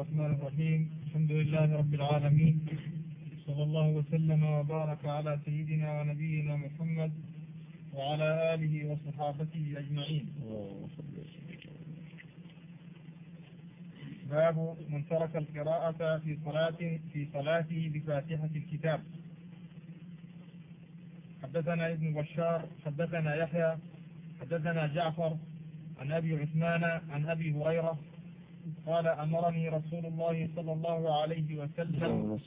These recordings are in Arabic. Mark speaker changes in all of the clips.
Speaker 1: الرحمن الرحيم. الحمد لله رب العالمين. صلى الله وسلم وبارك على سيدنا ونبينا محمد وعلى آله وصحابته أجمعين. باب من ترك القراءة في صلاة في صلاته بفاتحة الكتاب. حدثنا ابن بشار حدثنا يحيى حدثنا جعفر عن أبي عثمان عن أبي هريرة قال أمرني رسول الله صلى الله عليه وسلم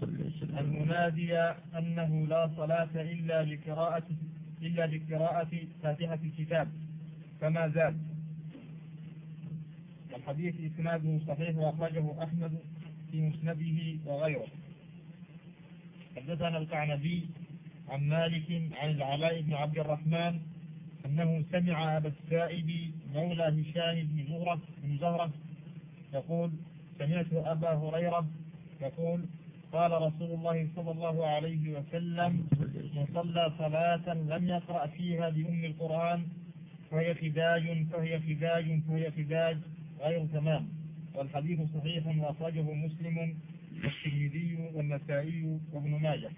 Speaker 1: أن ننادي أنه لا صلاة إلا بقراءة إلا بقراءة فاتحة الكتاب. فما زال. الحديث إسناده صحيح وأخرجه أحمد في مسنده وغيره. حدثنا القعنبي عن مالك عن العلاء بن عبد الرحمن أنه سمع أبا السائب مولى هشام بن زهرة بن زهرة يقول سمعت أبا هريرة يقول قال رسول الله صلى الله عليه وسلم من صلى صلاة لم يقرأ فيها بأم القرآن فهي خداج فهي خداج فهي خداج غير تمام. والحديث صحيح وأخرجه مسلم والترمذي والنسائي وابن ماجه.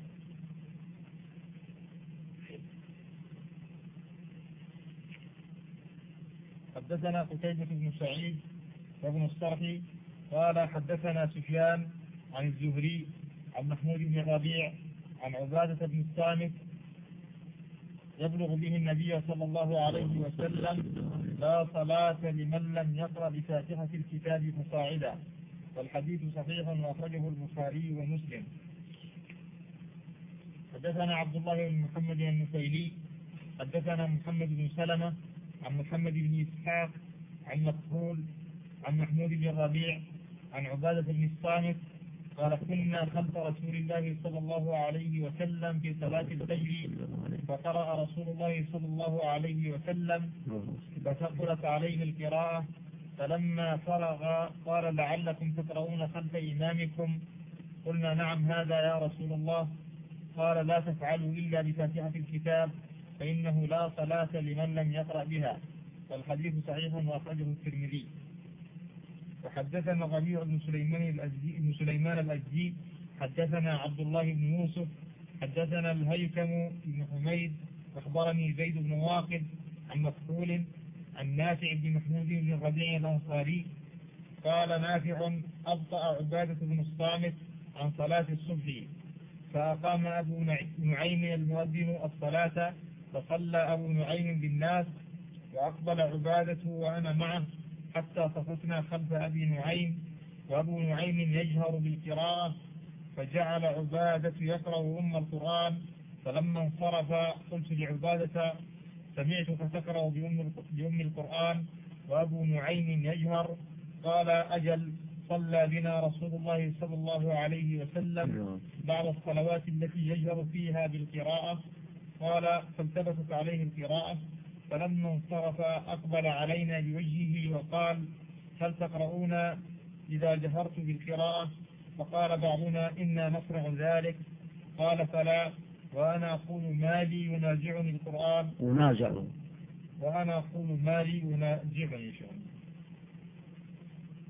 Speaker 1: حدثنا قتيبة بن سعيد وابن الصرح قال حدثنا سفيان عن الزهري عن محمود بن ربيع عن عبادة بن الصامت يبلغ به النبي صلى الله عليه وسلم لا صلاة لمن لم يقرأ بفاتحة الكتاب فصاعدا والحديث صحيح وأخرجه البخاري ومسلم. حدثنا عبد الله بن محمد النفيلي حدثنا محمد بن سلمة عن محمد بن إسحاق عن مكحول عن محمود بن الربيع عن عبادة بن الصامت قال كنا خلف رسول الله صلى الله عليه وسلم في صلاة الفجر فقرأ رسول الله صلى الله عليه وسلم فثقلت عليه القراءة فلما فرغ قال لعلكم تقرؤون خلف إمامكم؟ قلنا نعم هذا يا رسول الله. قال لا تفعلوا إلا بفاتحة الكتاب فإنه لا صلاة لمن لم يقرأ بها. والحديث صحيح وأخرجه الترمذي. وحدثنا غبير بن سليمان الأزدي بن سليمان الأزدي حدثنا عبد الله بن يوسف حدثنا الهيثم بن حميد أخبرني زيد بن واقد عن مفعول عن نافع بن محمود بن الربيع الأنصاري قال نافع أبطأ عبادة بن الصامت عن صلاة الصبح فأقام أبو نعيم المؤذن الصلاة فصلى أبو نعيم بالناس وأقبل عبادته وأنا معه حتى صفتنا خلف أبي نعيم وأبو نعيم يجهر بالقراءة فجعل عبادة يقرأ أم القرآن فلما انصرف قلت لعبادة سمعتك تقرأ بأم القرآن وأبو نعيم يجهر قال أجل صلى بنا رسول الله صلى الله عليه وسلم بعد الصلوات التي يجهر فيها بالقراءة قال فالتبست عليه القراءة فلما انصرف أقبل علينا بوجهه وقال هل تقرؤون إذا جهرت بالقراءة؟ فقال بعضنا إنا نصنع ذلك. قال فلا وأنا أقول ما لي ينازعني القرآن.
Speaker 2: ينازع
Speaker 1: وأنا أقول ما لي ينازعني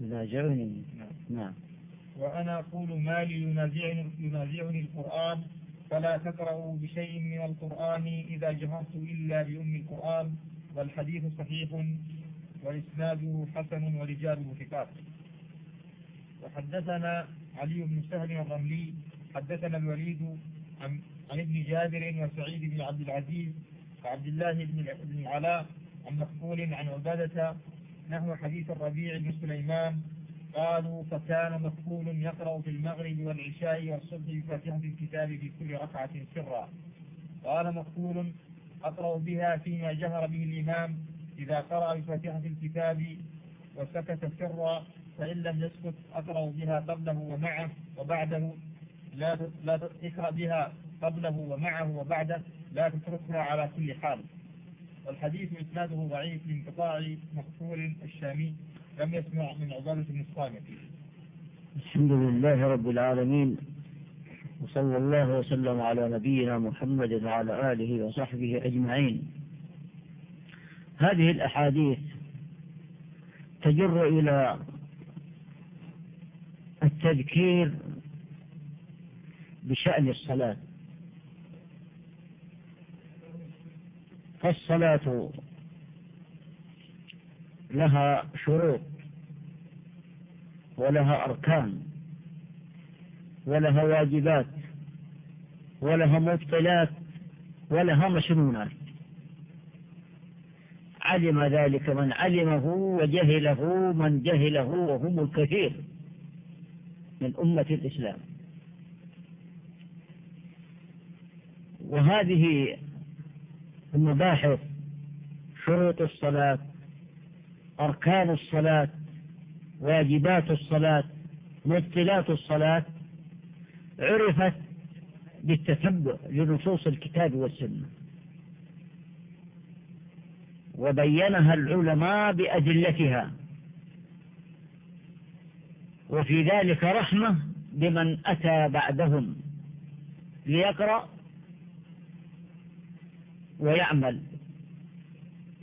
Speaker 2: ينازعني.
Speaker 1: نعم.
Speaker 2: نعم.
Speaker 1: وأنا أقول ما لي ينازعني, ينازعني القرآن. فلا تقرأوا بشيء من القرآن إذا جهرت إلا بأم القرآن والحديث صحيح وإسناده حسن ورجاله ثقات وحدثنا علي بن سهل الرملي حدثنا الوليد عن, عن ابن جابر وسعيد بن عبد العزيز وعبد الله بن العلاء عن مقبول عن عبادة نحو حديث الربيع بن سليمان قالوا فكان مكفول يقرأ في المغرب والعشاء والصبح بفاتحة الكتاب في كل ركعة سرا. قال مكفول أقرأ بها فيما جهر به الإمام إذا قرأ بفاتحة الكتاب وسكت سرا فإن لم يسكت أقرأ بها قبله ومعه وبعده. لا لا تقرأ بها قبله ومعه وبعده. لا تتركها على كل حال. والحديث إسناده ضعيف لانقطاع مقفول الشامي. لم يسمع من عبادة بن الصامت.
Speaker 2: الحمد لله رب العالمين وصلى الله وسلم على نبينا محمد وعلى آله وصحبه أجمعين. هذه الأحاديث تجر إلى التذكير بشأن الصلاة. فالصلاة لها شروط ولها أركان ولها واجبات ولها مبطلات ولها مسنونات علم ذلك من علمه وجهله من جهله وهم الكثير من أمة الإسلام. وهذه المباحث شروط الصلاة أركان الصلاة واجبات الصلاة مبطلات الصلاة عرفت بالتتبع لنصوص الكتاب والسنة. وبينها العلماء بأدلتها. وفي ذلك رحمة بمن أتى بعدهم ليقرأ ويعمل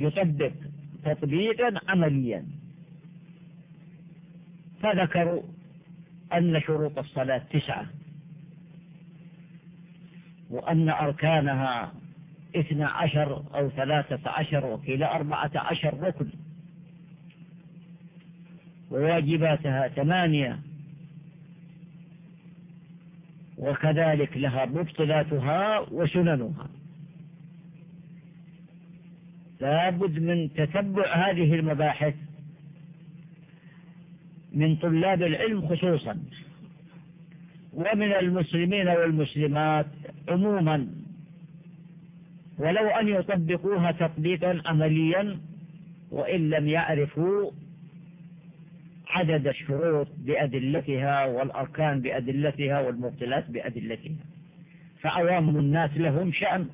Speaker 2: يطبق. تطبيقا عمليا. فذكروا أن شروط الصلاة تسعة وأن أركانها اثنى عشر أو ثلاثة عشر وكلا أربعة عشر ركن وواجباتها ثمانية وكذلك لها مبطلاتها وسننها. لابد من تتبع هذه المباحث من طلاب العلم خصوصا ومن المسلمين والمسلمات عموما. ولو أن يطبقوها تطبيقا عمليا وإن لم يعرفوا عدد الشروط بأدلتها والأركان بأدلتها والمبتلات بأدلتها فعوام الناس لهم شأن.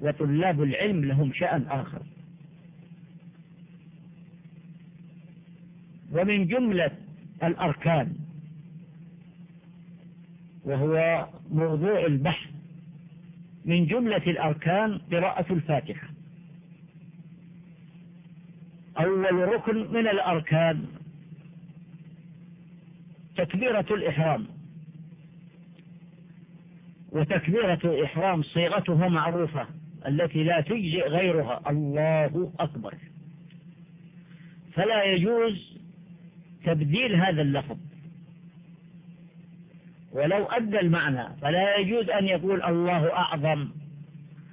Speaker 2: وطلاب العلم لهم شأن آخر. ومن جملة الأركان وهو موضوع البحث من جملة الأركان قراءة الفاتحة. أول ركن من الأركان تكبيرة الإحرام. وتكبيرة الإحرام صيغتها معروفة. التي لا تجزئ غيرها. الله أكبر. فلا يجوز تبديل هذا اللفظ. ولو أدى المعنى فلا يجوز أن يقول الله أعظم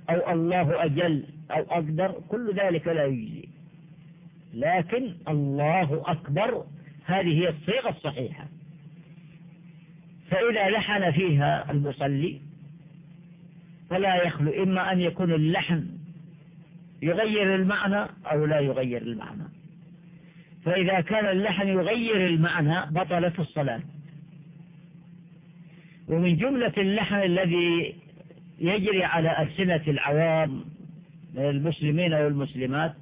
Speaker 2: أو الله أجل أو أقدر. كل ذلك لا يجزي لكن الله أكبر هذه هي الصيغة الصحيحة. فإذا لحن فيها المصلي فلا يخلو إما أن يكون اللحن يغير المعنى أو لا يغير المعنى. فإذا كان اللحن يغير المعنى بطلت الصلاة. ومن جملة اللحن الذي يجري على ألسنة العوام المسلمين والمسلمات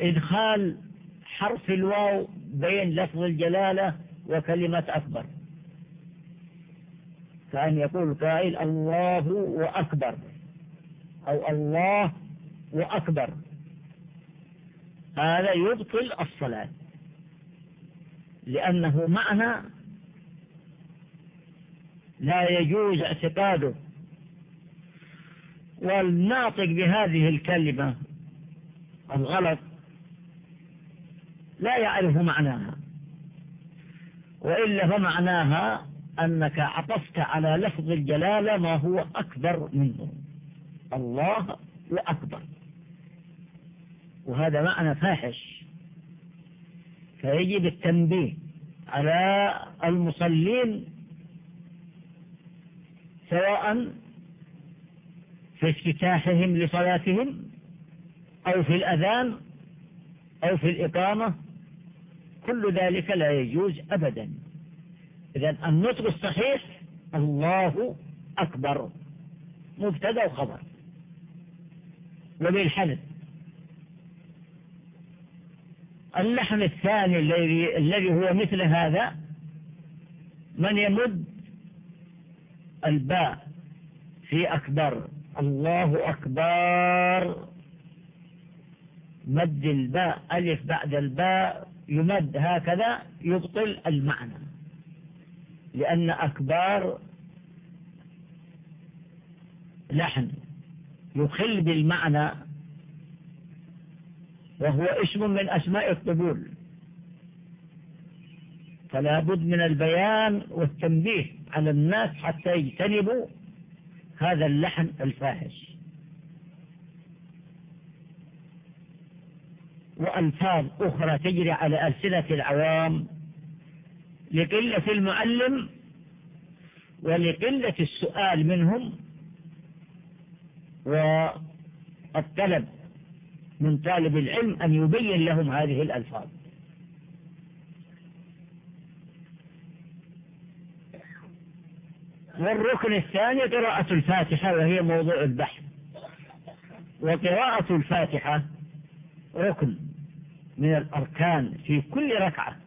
Speaker 2: إدخال حرف الواو بين لفظ الجلالة وكلمة أكبر. كأن يقول قائل الله وأكبر أو الله وأكبر. هذا يبطل الصلاة لأنه معنى لا يجوز اعتقاده. والناطق بهذه الكلمة الغلط لا يعرف معناها وإلا فمعناها أنك عطفت على لفظ الجلالة ما هو أكبر منه الله وأكبر وهذا معنى فاحش. فيجب التنبيه على المصلين سواء في افتتاحهم لصلاتهم أو في الأذان أو في الإقامة. كل ذلك لا يجوز أبدا. إذا النطق الصحيح الله أكبر. مبتدأ وخبر. وبالحلف اللحن الثاني الذي الذي هو مثل هذا من يمد الباء في أكبر. الله أكبر. مد الباء ألف بعد الباء يمد هكذا يبطل المعنى. لأن أكبار لحن يخل بالمعنى وهو اسم من أسماء القبول. فلا بد من البيان والتنبيه على الناس حتى يجتنبوا هذا اللحن الفاحش. وألفاظ أخرى تجري على ألسنة العوام لقلة المعلم ولقلة السؤال منهم والطلب من طالب العلم أن يبين لهم هذه الألفاظ. والركن الثاني قراءة الفاتحة وهي موضوع البحث. وقراءة الفاتحة ركن من الأركان في كل ركعة.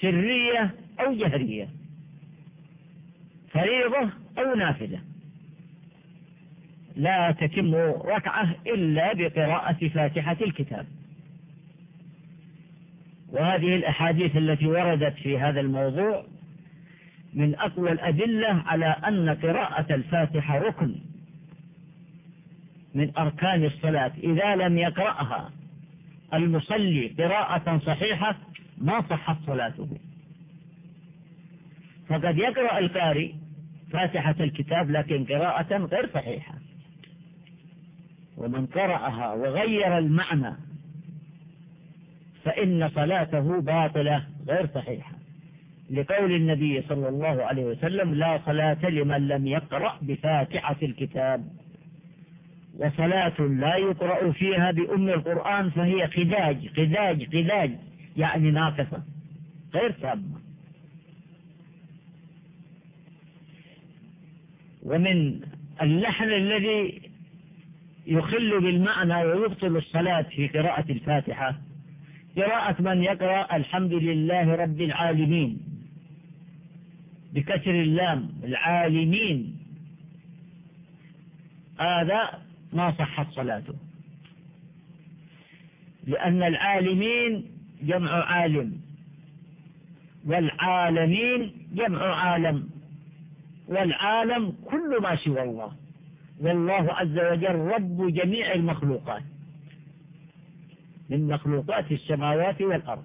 Speaker 2: سرية أو جهرية فريضة أو نافذة لا تتم ركعة إلا بقراءة فاتحة الكتاب. وهذه الأحاديث التي وردت في هذا الموضوع من أقوى الأدلة على أن قراءة الفاتحة ركن من أركان الصلاة. إذا لم يقرأها المصلي قراءة صحيحة ما صحت صلاته. فقد يقرأ القارئ فاتحة الكتاب لكن قراءة غير صحيحة. ومن قرأها وغير المعنى فإن صلاته باطلة غير صحيحة. لقول النبي صلى الله عليه وسلم لا صلاة لمن لم يقرأ بفاتحة الكتاب. وصلاة لا يقرأ فيها بأم القرآن فهي قداج قداج قداج. يعني ناقصة. غير تامة. ومن اللحن الذي يخل بالمعنى ويبطل الصلاة في قراءة الفاتحة. قراءة من يقرأ الحمد لله رب العالمين. بكسر اللام العالمين. هذا ما صحت صلاته. لأن العالمين جمع عالم والعالمين جمع عالم. والعالم كل ما سوى الله. والله عز وجل رب جميع المخلوقات. من مخلوقات السماوات والأرض.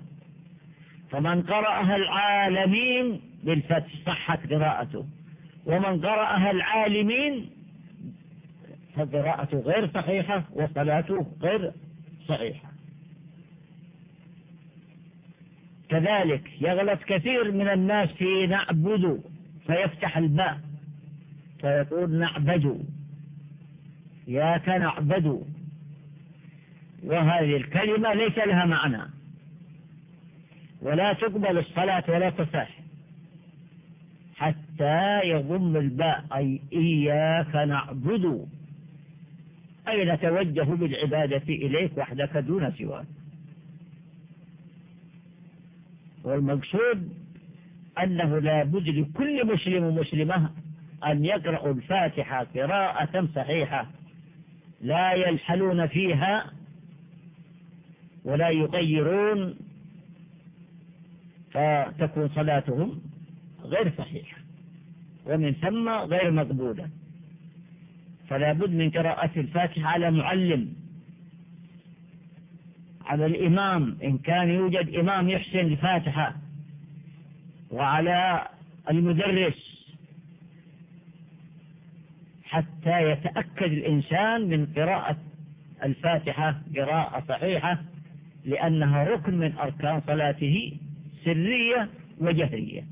Speaker 2: فمن قرأها العالمين بالفتح صحت قراءته. ومن قرأها العالمين فقراءته غير صحيحة وصلاته غير صحيحة. كذلك يغلط كثير من الناس في نعبد فيفتح الباء فيقول نعبد. إياك نعبد وهذه الكلمة ليس لها معنى. ولا تقبل الصلاة ولا تصح. حتى يضم الباء أي إياك نعبد. أي نتوجه بالعبادة إليك وحدك دون سواك؟ والمقصود أنه لا بد لكل مسلم ومسلمة أن يقرأ الفاتحة قراءة صحيحة لا يلحلون فيها ولا يغيرون فتكون صلاتهم غير صحيحة ومن ثم غير مقبولة. فلا بد من قراءة الفاتحة على معلم. على الإمام إن كان يوجد إمام يحسن الفاتحة وعلى المدرس. حتى يتأكد الإنسان من قراءة الفاتحة قراءة صحيحة لأنها ركن من أركان صلاته سرية وجهرية.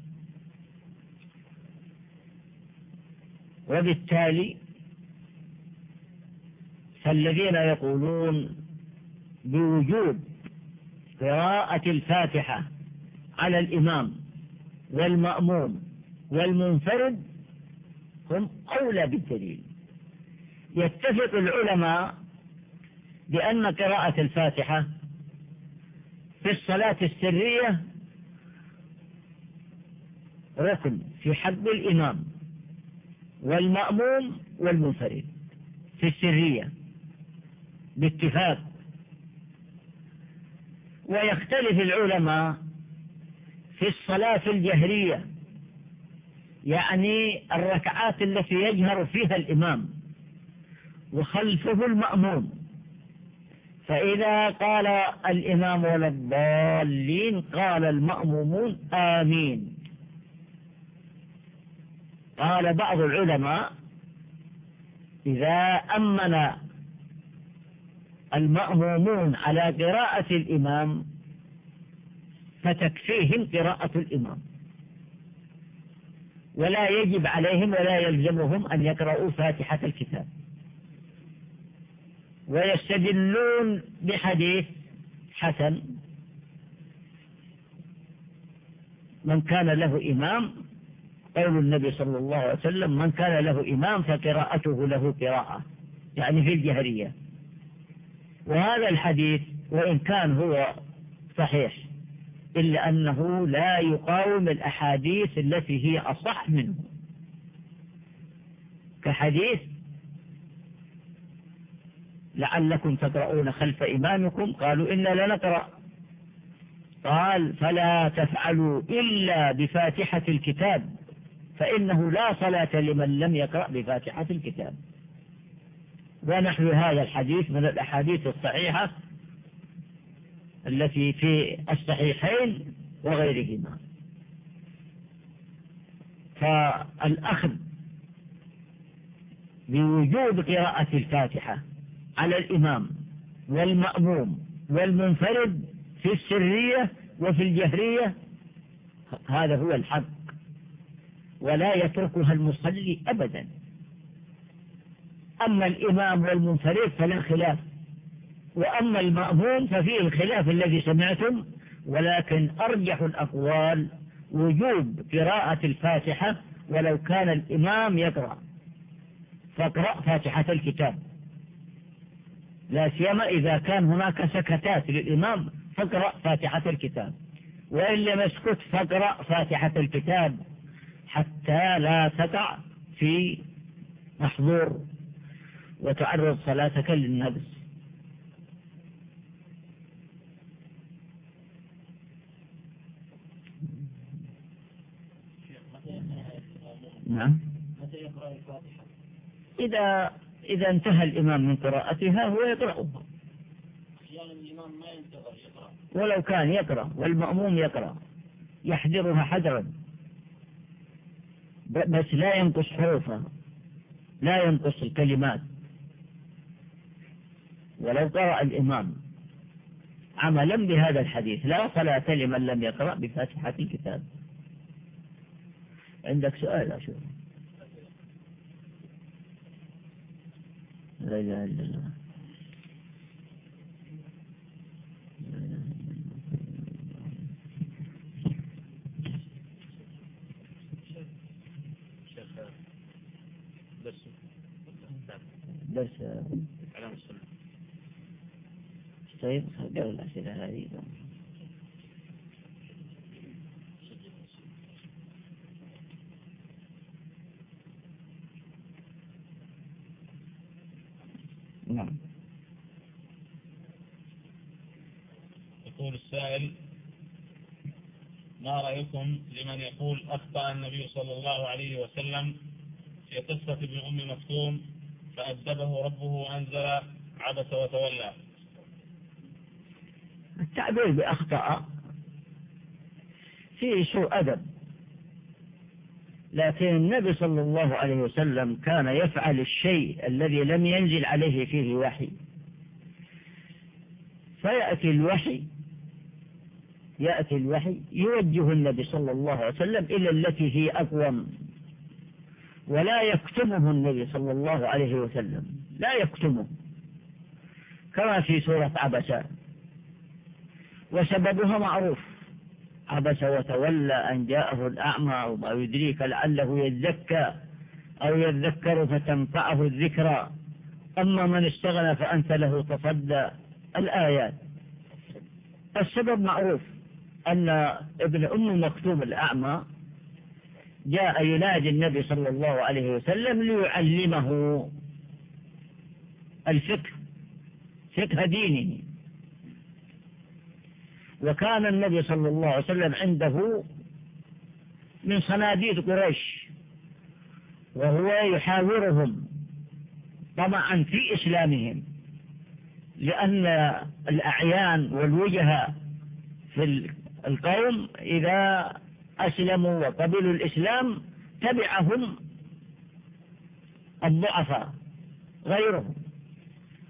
Speaker 2: وبالتالي فالذين يقولون بوجوب قراءة الفاتحة على الإمام والمأموم والمنفرد هم أولى بالدليل. يتفق العلماء بأن قراءة الفاتحة في الصلاة السرية ركن في حق الإمام والمأموم والمنفرد في السرية. باتفاق ويختلف العلماء في الصلاة الجهرية يعني الركعات التي يجهر فيها الإمام وخلفه المأموم. فإذا قال الإمام ولا الضالين قال المأمومون آمين. قال بعض العلماء إذا أمن المأمومون على قراءة الإمام فتكفيهم قراءة الإمام. ولا يجب عليهم ولا يلزمهم أن يقرأوا فاتحة الكتاب. ويستدلون بحديث حسن من كان له إمام قول النبي صلى الله عليه وسلم من كان له إمام فقراءته له قراءة يعني في الجهرية. وهذا الحديث وإن كان هو صحيح إلا أنه لا يقاوم الأحاديث التي هي أصح منه. كحديث لعلكم تقرؤون خلف إمامكم قالوا إنا لنقرأ قال فلا تفعلوا إلا بفاتحة الكتاب فإنه لا صلاة لمن لم يقرأ بفاتحة الكتاب. ونحو هذا الحديث من الأحاديث الصحيحة التي في الصحيحين وغيرهما. فالأخذ بوجوب قراءة الفاتحة على الإمام والمأموم والمنفرد في السرية وفي الجهرية هذا هو الحق. ولا يتركها المصلي أبدا. أما الإمام والمنفرد فلا خلاف. وأما المأموم ففيه الخلاف الذي سمعتم ولكن أرجح الأقوال وجوب قراءة الفاتحة ولو كان الإمام يقرأ. فاقرأ فاتحة الكتاب. لا سيما إذا كان هناك سكتات للإمام فاقرأ فاتحة الكتاب. وإن لم يسكت فاقرأ فاتحة الكتاب حتى لا تقع في محظور. وتعرض صلاتك للنبس نعم. إذا إذا انتهى الإمام من قراءتها هو يقرأها الإمام ما ينتظر يقرأ. ولو كان يقرأ والمأموم يقرأ يحذرها حذرا. بس لا ينقص حروفها لا ينقص الكلمات. ولو قرأ الإمام عملا بهذا الحديث لا صلاة لمن لم يقرأ بفاتحة الكتاب. عندك سؤال أشوف لا إله إلا الله. طيب قبل الأسئلة هذه نعم.
Speaker 1: يقول السائل ما رأيكم لمن يقول أخطأ النبي صلى الله عليه وسلم في قصة ابن أم مكتوم فأدبه ربه وأنزل عبس وتولى؟
Speaker 2: التعبير بأخطأ فيه سوء أدب. لكن النبي صلى الله عليه وسلم كان يفعل الشيء الذي لم ينزل عليه فيه وحي. فيأتي الوحي يأتي الوحي يوجه النبي صلى الله عليه وسلم إلى التي هي أقوم. ولا يكتمه النبي صلى الله عليه وسلم لا يكتمه. كما في سورة عبسة. وسببها معروف. عبس وتولى أن جاءه الأعمى وما يدريك لعله يزكى أو يذكر فتنفعه الذكرى. أما من استغنى فأنت له تصدى. الآيات. السبب معروف أن ابن أم مكتوم الأعمى جاء ينادي النبي صلى الله عليه وسلم ليعلمه الفقه فقه دينه. وكان النبي صلى الله عليه وسلم عنده من صناديد قريش وهو يحاورهم طمعا في إسلامهم لأن الأعيان والوجهة في القوم إذا أسلموا وقبلوا الإسلام تبعهم الضعفاء غيرهم.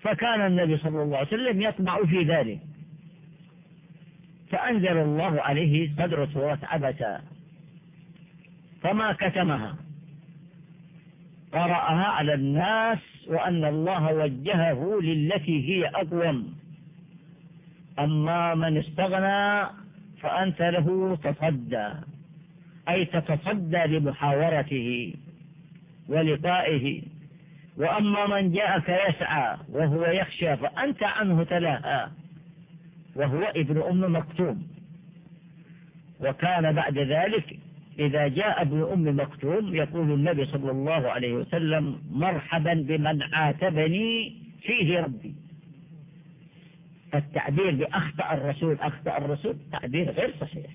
Speaker 2: فكان النبي صلى الله عليه وسلم يطمع في ذلك. فأنزل الله عليه صدر سورة عبسا فما كتمها. قرأها على الناس وأن الله وجهه للتي هي أقوم. أما من استغنى فأنت له تصدى أي تتصدى لمحاورته ولقائه. وأما من جاءك يسعى وهو يخشى فأنت عنه تلاهى وهو ابن أم مكتوم. وكان بعد ذلك إذا جاء ابن أم مكتوم يقول النبي صلى الله عليه وسلم مرحبا بمن عاتبني فيه ربي. التعبير بأخطأ الرسول أخطأ الرسول تعبير غير صحيح.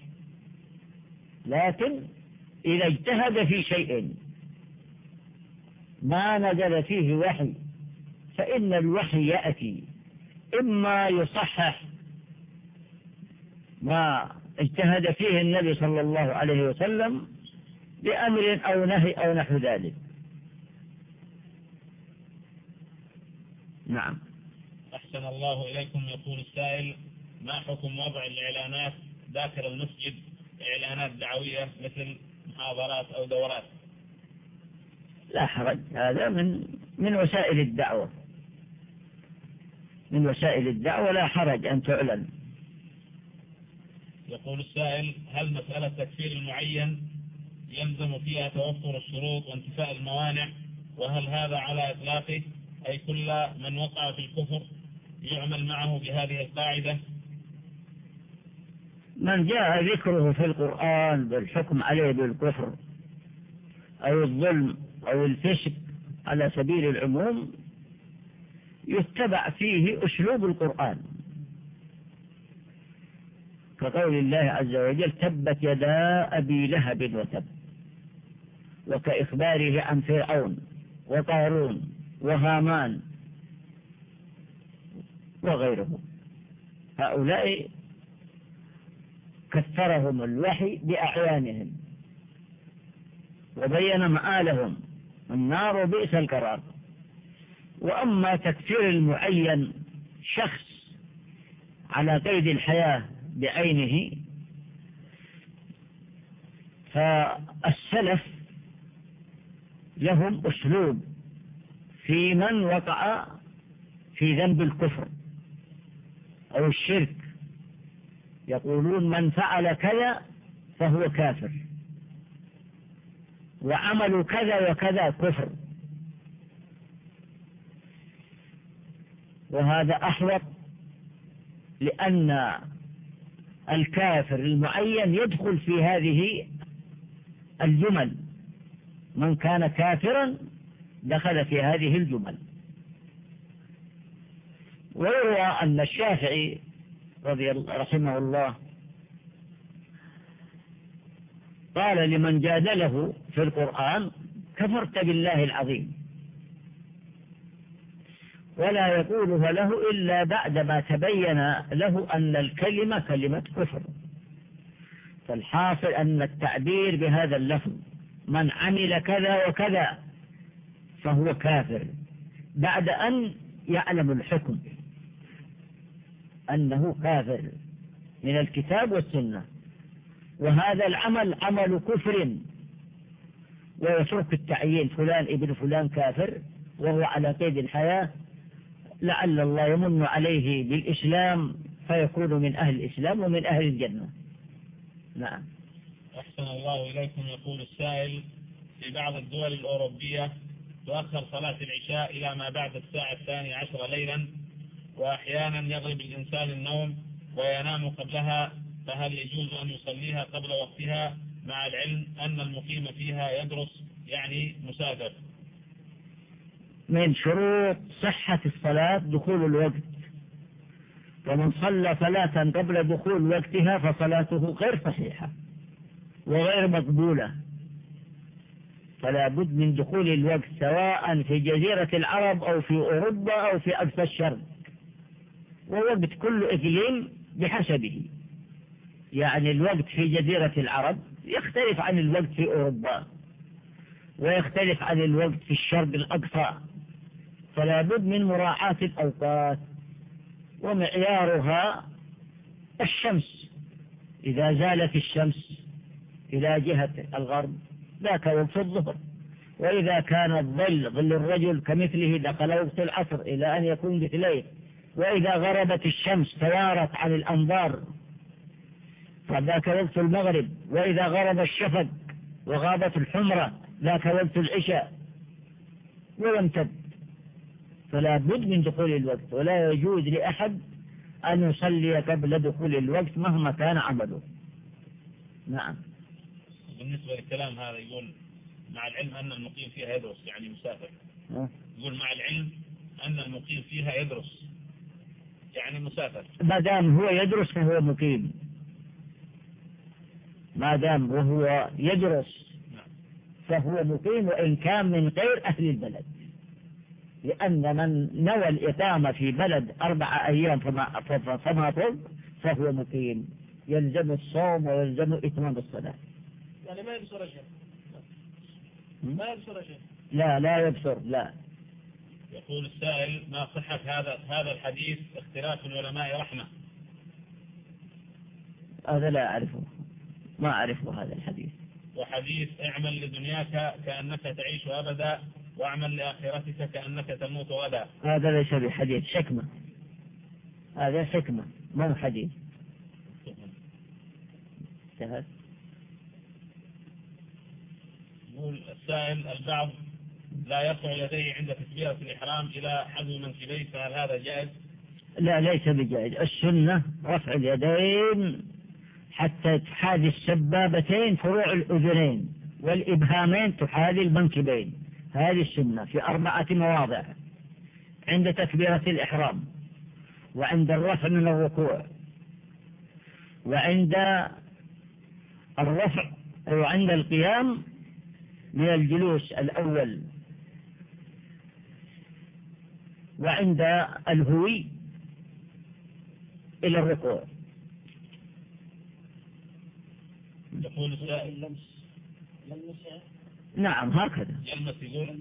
Speaker 2: لكن إذا اجتهد في شيء ما نزل فيه وحي فإن الوحي يأتي. إما يصحح ما اجتهد فيه النبي صلى الله عليه وسلم بأمر أو نهي أو نحو ذلك. نعم.
Speaker 3: أحسن الله إليكم يقول السائل ما حكم وضع الإعلانات داخل المسجد؟ إعلانات دعوية مثل محاضرات أو دورات.
Speaker 2: لا حرج هذا من من وسائل الدعوة. من وسائل الدعوة لا حرج أن تعلن.
Speaker 3: يقول السائل هل مسألة تكفير المعين يلزم فيها توفر الشروط وانتفاء الموانع؟ وهل هذا على إطلاقه؟ أي كل من وقع في الكفر يعمل معه بهذه القاعدة؟
Speaker 2: من جاء ذكره في القرآن بالحكم عليه بالكفر أو الظلم أو الفسق على سبيل العموم يتبع فيه أسلوب القرآن. كقول الله عز وجل تبت يدا أبي لهب وتب وكإخباره عن فرعون وقارون وهامان وغيرهم هؤلاء كثرهم الوحي بأعيانهم وبين مآلهم النار بئس القرار. وأما تكفير المعين شخص على قيد الحياة بعينه. فالسلف لهم أسلوب في من وقع في ذنب الكفر أو الشرك. يقولون من فعل كذا فهو كافر وعمل كذا وكذا كفر. وهذا أحوط لأن الكافر المعين يدخل في هذه الجمل. من كان كافرا دخل في هذه الجمل. ويروى أن الشافعي رضي رحمه الله قال لمن جادله في القرآن كفرت بالله العظيم. ولا يقولها له إلا بعدما تبين له أن الكلمة كلمة كفر. فالحاصل أن التعبير بهذا اللفظ من عمل كذا وكذا فهو كافر. بعد أن يعلم الحكم أنه كافر من الكتاب والسنة. وهذا العمل عمل كفر ويترك التعيين فلان ابن فلان كافر وهو على قيد الحياة لعل الله يمن عليه بالإسلام فيكون من أهل الإسلام ومن أهل الجنة. نعم.
Speaker 3: أحسن الله إليكم يقول السائل في بعض الدول الأوروبية تؤخر صلاة العشاء إلى ما بعد الساعة الثانية عشر ليلا وأحيانا يغلب الإنسان النوم وينام قبلها فهل يجوز أن يصليها قبل وقتها؟ مع العلم أن المقيم فيها يدرس يعني مسافر.
Speaker 2: من شروط صحة الصلاة دخول الوقت. ومن صلى صلاة قبل دخول وقتها فصلاته غير صحيحة وغير مقبولة. فلا بد من دخول الوقت سواء في جزيرة العرب أو في أوروبا أو في أقصى الشرق. ووقت كل إقليم بحسبه. يعني الوقت في جزيرة العرب يختلف عن الوقت في أوروبا ويختلف عن الوقت في الشرق الأقصى. فلا بد من مراعاة الأوقات ومعيارها الشمس. إذا زالت الشمس إلى جهة الغرب ذاك وقت الظهر. وإذا كان الظل ظل الرجل كمثله دخل وقت العصر إلى أن يكون مثليه وإذا غربت الشمس توارت عن الأنظار فذاك وقت المغرب. وإذا غرب الشفق وغابت الحمرة ذاك وقت العشاء. ويمتد فلا بد من دخول الوقت ولا يجوز لأحد أن يصلي قبل دخول الوقت مهما كان عمله. نعم.
Speaker 3: بالنسبة للكلام هذا يقول مع العلم أن المقيم فيها يدرس يعني مسافر. يقول مع العلم أن المقيم فيها يدرس يعني مسافر.
Speaker 2: ما دام هو يدرس فهو مقيم. ما دام وهو يدرس نعم. فهو مقيم وإن كان من غير أهل البلد. لأن من نوى الإقامة في بلد أربع أيام فما, فما فهو مقيم. يلزم الصوم ويلزم إتمام الصلاة.
Speaker 1: يعني ما يبصر شيء ما يبصر شيء
Speaker 2: لا لا يبصر لا.
Speaker 3: يقول السائل ما صحة هذا هذا الحديث؟ اختلاف العلماء رحمة.
Speaker 2: هذا لا أعرفه. ما أعرف هذا الحديث.
Speaker 3: وحديث اعمل لدنياك كأنك تعيش أبدا واعمل لآخرتك كأنك تموت غدا.
Speaker 2: هذا ليس بحديث حكمة هذا حكمة ما هو حديث؟ انتهت
Speaker 3: يقول السائل البعض لا يرفع يديه عند تكبيرة الإحرام إلى حذو منكبيه فهل هذا جائز؟
Speaker 2: لا ليس بجائز. السنة رفع اليدين حتى تحاذي السبابتين فروع الأذنين والإبهامين تحاذي المنكبين. هذه السنة في أربعة مواضع عند تكبيرة الإحرام وعند الرفع من الركوع وعند الرفع وعند القيام من الجلوس الأول وعند الهوي إلى الركوع.
Speaker 3: يقول السائل
Speaker 2: نعم هكذا.
Speaker 3: يلمس يقول؟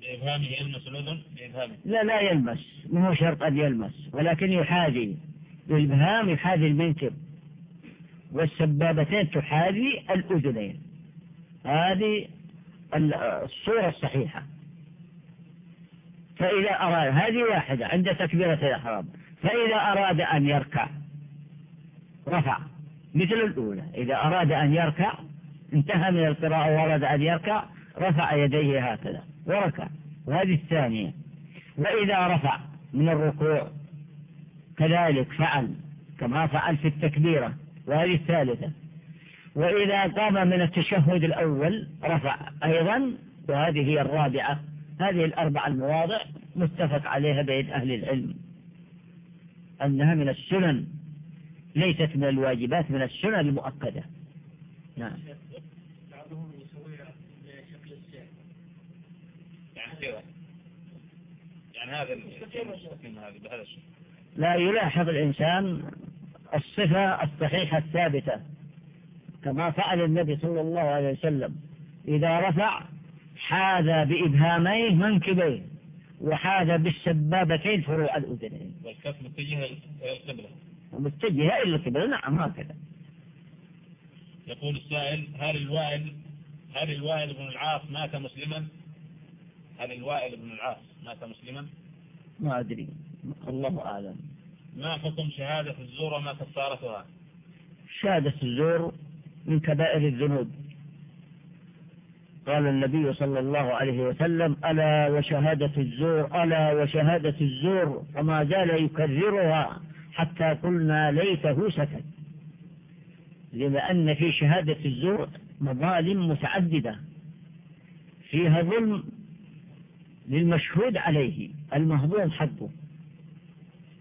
Speaker 3: بإبهامه يلمس الأذن بإبهامه
Speaker 2: لا لا يلمس. مو شرط أن يلمس ولكن يحاذي. بالإبهام يحاذي المنكب والسبابتين تحاذي الأذنين. هذه الصورة الصحيحة. فإذا أراد هذه واحدة عند تكبيرة الإحرام. فإذا أراد أن يركع رفع مثل الأولى. إذا أراد أن يركع انتهى من القراءة وأراد أن يركع رفع يديه هكذا وركع. وهذه الثانية وإذا رفع من الركوع كذلك فعل كما فعل في التكبيرة وهذه الثالثة وإذا قام من التشهد الأول رفع أيضا. وهذه هي الرابعة هذه الأربع المواضع متفق عليها بين أهل العلم. أنها من السنن ليست من الواجبات من السنن المؤكدة. نعم. بعضهم يسويها بشكل السير
Speaker 3: يعني كذا. يعني هذا بهذا الشيء
Speaker 2: لا يلاحظ الإنسان الصفة الصحيحة الثابتة كما فعل النبي صلى الله عليه وسلم. إذا رفع حاذى بإبهاميه منكبيه وحاذى بالسبابتين فروع الأذنين.
Speaker 3: والكف متجهة إلى القبلة.
Speaker 2: متجهة إلى القبلة نعم هكذا.
Speaker 3: يقول السائل هل الوائل هل الوائل بن العاص مات مسلما؟ هل الوائل بن العاص مات مسلما؟
Speaker 2: ما أدري. الله أعلم.
Speaker 3: ما حكم شهادة الزور وما كفارتها؟
Speaker 2: شهادة الزور من كبائر الذنوب. قال النبي صلى الله عليه وسلم ألا وشهادة الزور ألا وشهادة الزور فما زال يكررها حتى قلنا ليته سكت. لما أن في شهادة الزور مظالم متعددة فيها ظلم للمشهود عليه المهضوم حقه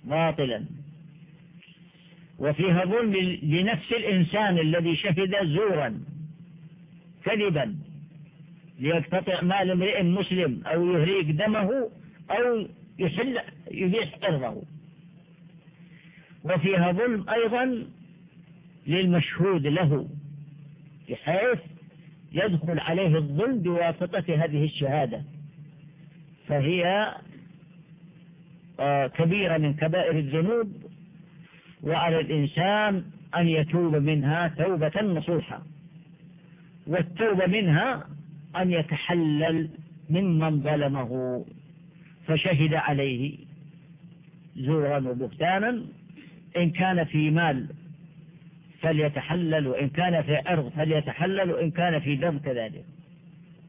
Speaker 2: باطلا. وفيها ظلم لنفس الإنسان الذي شهد زورا كذبا ليقتطع مال امرئ مسلم أو يهريق دمه أو يحل يبيح قرضه. وفيها ظلم أيضا للمشهود له بحيث يدخل عليه الظلم بواسطة هذه الشهادة. فهي آه، كبيرة من كبائر الذنوب وعلى الإنسان أن يتوب منها توبة نصوحة والتوبة منها أن يتحلل ممن ظلمه فشهد عليه زورا وبهتانا إن كان في مال فليتحلل وإن كان في عرض فليتحلل وإن كان في دم كذلك.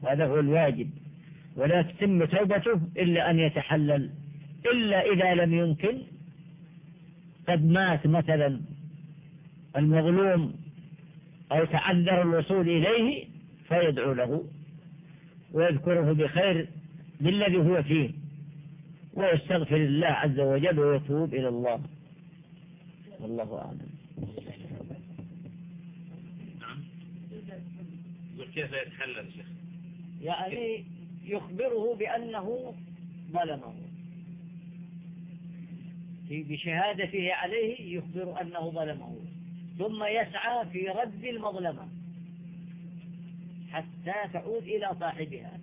Speaker 2: هذا هو الواجب. ولا تتم توبته إلا أن يتحلل. إلا إذا لم يمكن. قد مات مثلا المظلوم أو تعذر الوصول إليه فيدعو له ويذكره بخير بالذي هو فيه ويستغفر الله عز وجل ويتوب إلى الله. والله أعلم
Speaker 3: نعم يقول كيف يتحلل شيخ؟
Speaker 2: يعني يخبره بأنه ظلمه. بشهادته عليه يخبر أنه ظلمه. ثم يسعى في رد المظلمة حتى تعود إلى صاحبها.